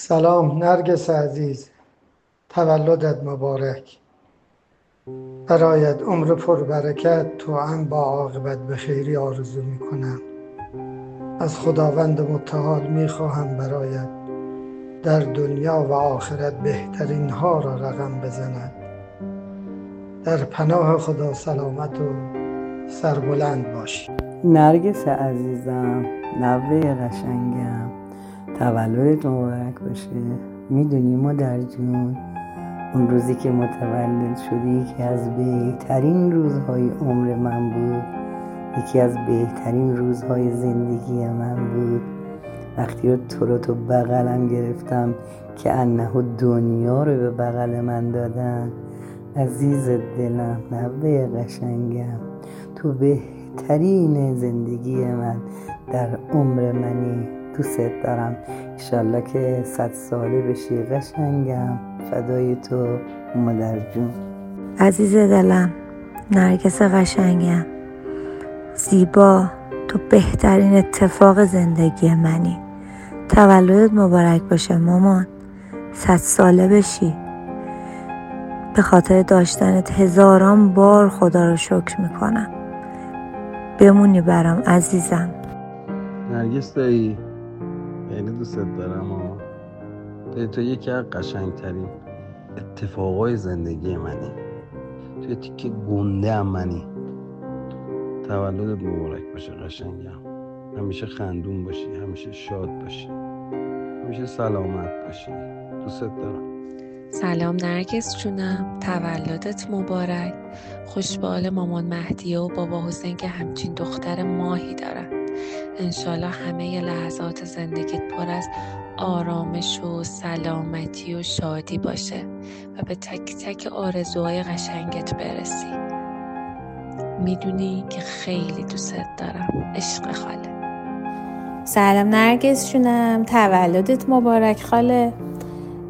سلام نرگس عزیز. تولدت مبارک. برایت عمر پربرکت تو هم با عاقبت به خیری آرزو می کنم از خداوند متعال می خواهم برایت در دنیا و آخرت بهترین ها را رقم بزند. در پناه خدا سلامت و سربلند باشی نرگس عزیزم نوه قشنگم. تولدت مبارک باشه. می‌دونی ما در جون اون روزی که متولد شدی یکی از بهترین روزهای عمر من بود. یکی از بهترین روزهای زندگی من بود. وقتی رو تو رو تو بغلم گرفتم که انه دنیا رو به بغل من دادن. عزیز دلم نوه قشنگم. تو بهترین زندگی من در عمر منی. دوست دارم. ایشالله که صد ساله بشی قشنگم. فدای تو مادر جون. عزیز دلم نرگس قشنگم. زیبا تو بهترین اتفاق زندگی منی. تولدت مبارک باشه مامان. صد ساله بشی. به خاطر داشتنت هزاران بار خدا رو شکر می‌کنم. بمونی برام عزیزم. نرگس دایی. خیلی دوست دارم و تو یکی از قشنگترین اتفاقای زندگی منی. توی تیکه گنده هم منی. تولدت مبارک باشه قشنگم. همیشه خندون باشی همیشه شاد باشی. همیشه سلامت باشی. دوست دارم. سلام نرگس جونم. تولدت مبارک. خوشبال مامان مهدیه و بابا حسین که همچین دختر ماهی دارن. انشالله همه لحظات زندگیت پر از آرامش و سلامتی و شادی باشه و به تک تک آرزوهای قشنگت برسی. می‌دونی که خیلی دوست دارم. عشق خاله. سلام نرگس شونم تولدت مبارک خاله.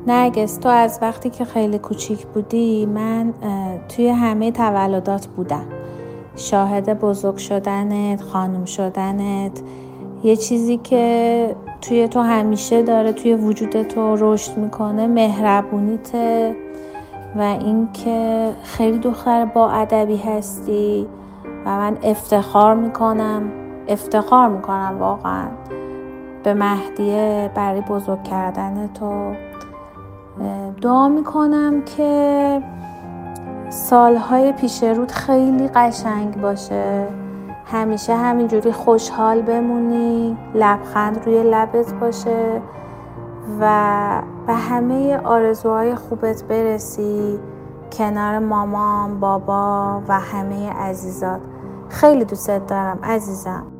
نرگس تو از وقتی که خیلی کوچیک بودی من توی همه تولدات بودم. شاهد بزرگ شدنت خانم شدنت. یه چیزی که توی تو همیشه داره توی وجود تو رشد می‌کنه مهربونیته و اینکه خیلی دختر با ادبی هستی و من افتخار می‌کنم افتخار می‌کنم واقعا به مهدیه برای بزرگ کردن تو. دعا می‌کنم که سالهای پیش رود خیلی قشنگ باشه. همیشه همینجوری خوشحال بمونی لبخند روی لبت باشه و به همه آرزوهای خوبت برسی. کنار مامان بابا و همه عزیزات. خیلی دوست دارم عزیزم.